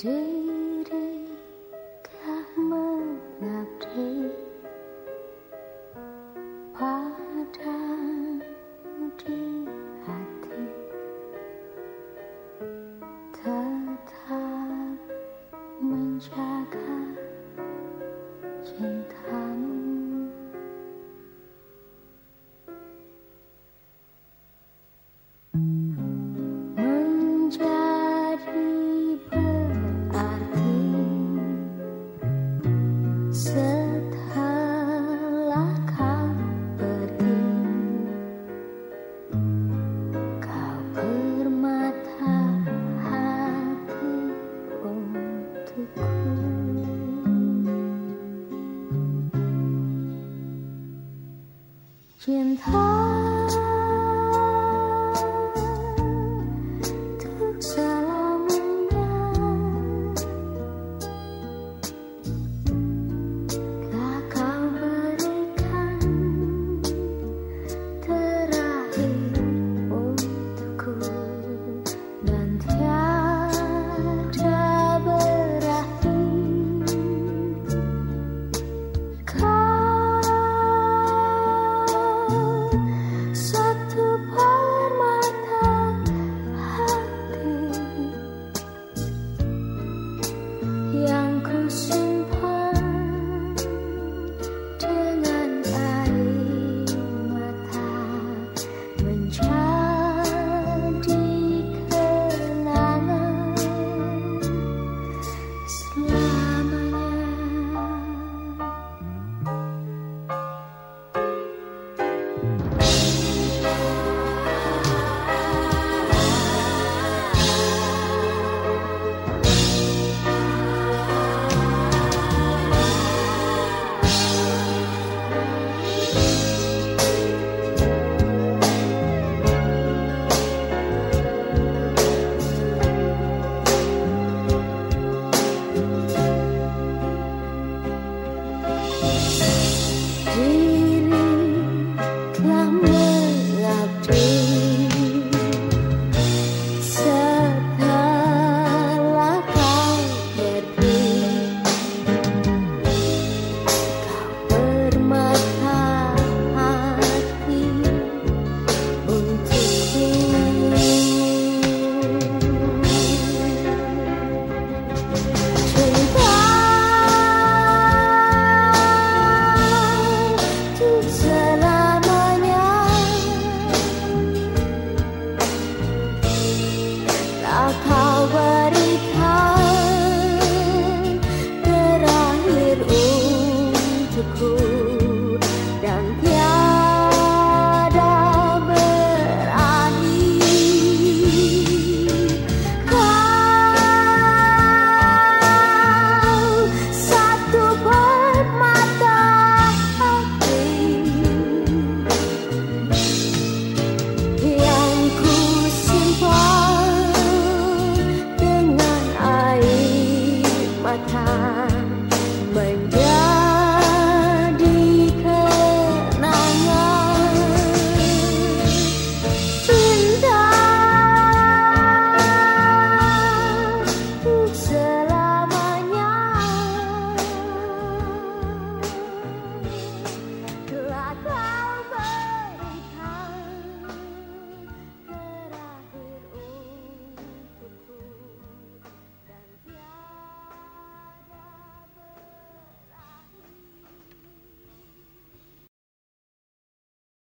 Dirilah 他。do. a time.